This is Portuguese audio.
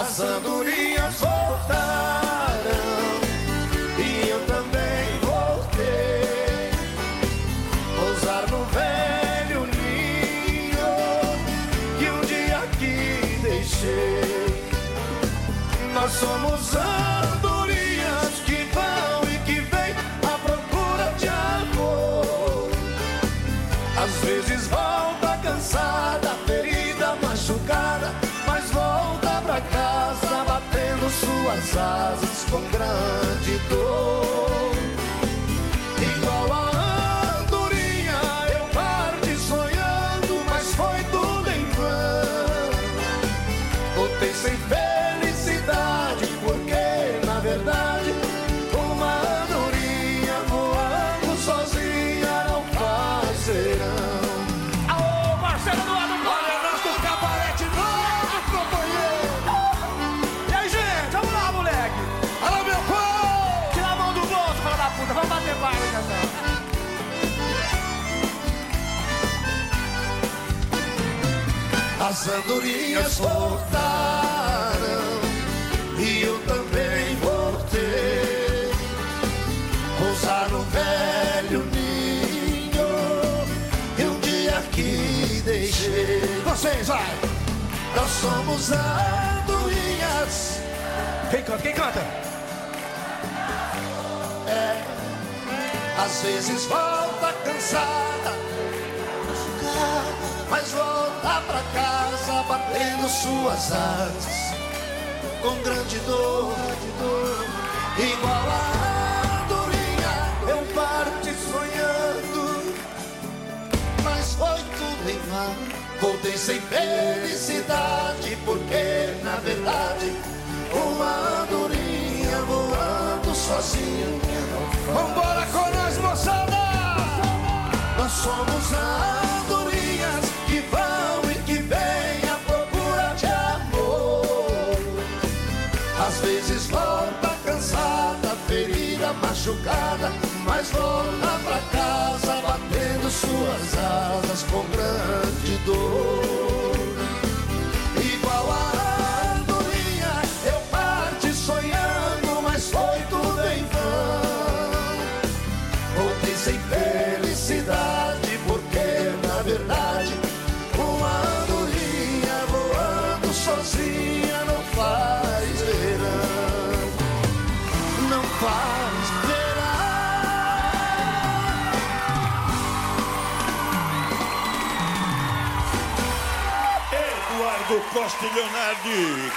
As andorinhas voltaram e eu também voltei. Pousar no velho ninho que um dia aqui deixei. Nós somos andorinhas que vão e que vêm à procura de amor. Às vezes volta cansada, suas asas com grande dor. Igual a andorinha, eu parti sonhando, mas foi tudo em vão. Voltei sem felicidade, As andorinhas voltaram e eu também voltei. Pousar no velho ninho e um dia aqui deixei. Vocês, vai. Nós somos andorinhas. Quem canta? Quem canta? Às vezes volta cansada, mas volta pra batendo suas asas com grande dor, igual a andorinha. Eu parti sonhando, mas foi tudo em vão. Voltei sem felicidade, porque na verdade uma andorinha voando sozinha. Vambora com nós, moçada. Nós somos andorinhas volta cansada, ferida, machucada, mas volta pra casa batendo suas asas com grande dor. Igual a andorinha, eu parti sonhando, mas foi tudo em vão. Voltei sem felicidade, Eduardo Costa e Leonardi.